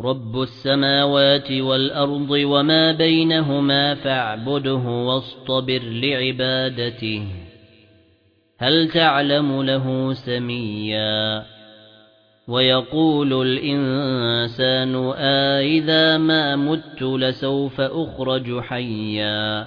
رب السماوات والأرض وما بينهما فاعبده واصطبر لعبادته هل تعلم له سميا؟ ويقول الإنسان آئذا ما مت لسوف أخرج حيا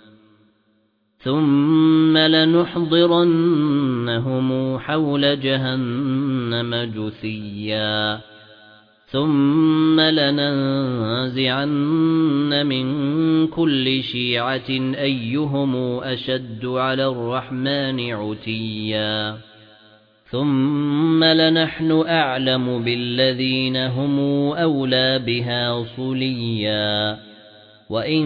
ثُمَّ لَنُحْضِرَنَّهُمْ حَوْلَ جَهَنَّمَ جُثِيًّا. ثُمَّ لَنَنزِعَنَّ مِنْ كُلِّ شِيعَةٍ أَيُّهُمْ أَشَدُّ عَلَى الرَّحْمَنِ عُتِيًّا. ثُمَّ لَنَحْنُ أَعْلَمُ بِالَّذِينَ هُمْ أَوْلَى بِهَا صِلِيًّا. وَإِن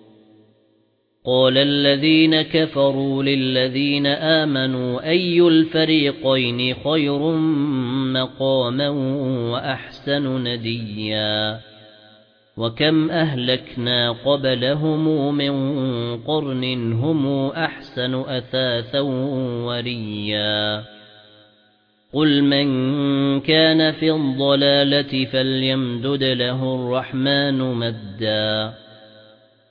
قال الذين كفروا للذين آمنوا أي الفريقين خير مقاما وأحسن نديا وكم أهلكنا قبلهم من قرن هم أحسن أثاثا وريا قل من كان في الضلالة فليمدد له الرحمن مدّا